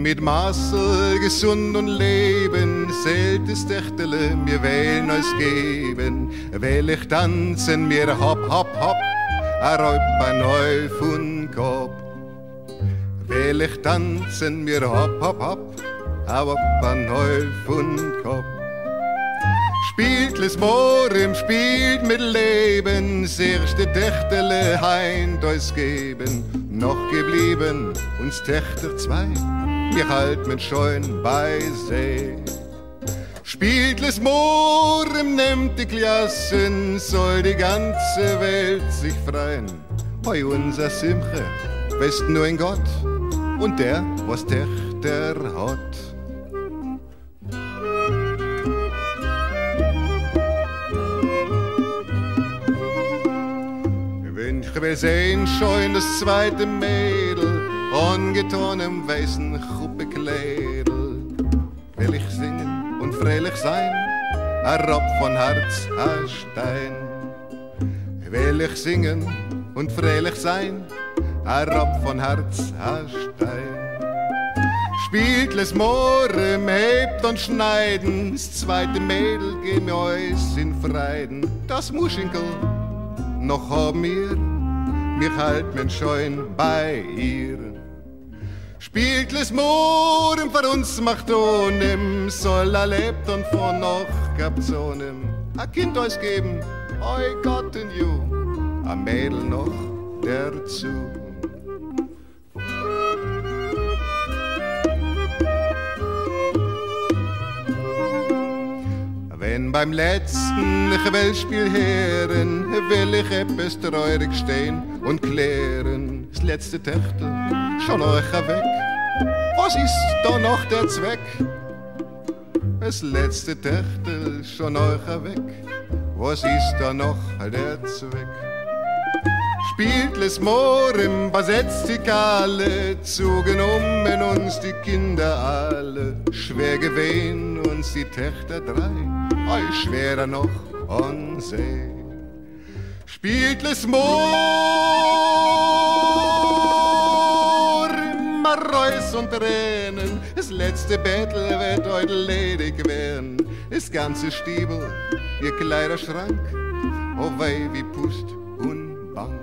mit Maßel gesund und leben, seltes Dächtele mir wählen als geben, will ich tanzen mir hopp, hopp, hopp, a Räuber neu von Kopf. Will ich tanzen mir hopp, hopp, hopp, a Räuber neu von Kopf. Spielt les Morem, spielt mit Leben, erste Dächtele heint euch geben, noch geblieben uns Tächter zwei wir halten scheuen bei See. Spielt les Morem, nimmt die Klassen, soll die ganze Welt sich freien. Bei unser Simche, weißt nur ein Gott und der, was Tächter hat. Ich will sehen schon das zweite Mädel, ungetan im weißen Chuppekleidel. Will ich singen und freilich sein, ein Rob von Herz, ein Stein. Will ich singen und freilich sein, ein Rob von Herz, ein Stein. Spielt les Moorem, hebt und schneiden, das zweite Mädel geh euch in Freiden. Das Muschinkel, noch wir, mir halt men scheuen bei ihr. Spielt les Moorem vor uns macht onem, soll er lebt und vor noch gab's onem. A Kind euch geben, oi Gott in you, a Mädel noch dazu. Wenn beim letzten Quellspiel hören, will ich etwas treurig stehen und klären. Das letzte Techtel schon euch weg. Was ist da noch der Zweck? Das letzte Techtel schon euch weg. Was ist da noch der Zweck? Spielt les Morem, was setzt die Kalle, zugenommen uns die Kinder alle, schwer gewesen uns die Töchter drei, euch schwerer noch on See. Spielt les Morem, Reus und Tränen, das letzte Bettel wird heute ledig werden, das ganze Stiebel, ihr Kleiderschrank, oh wei wie Pust und Bank.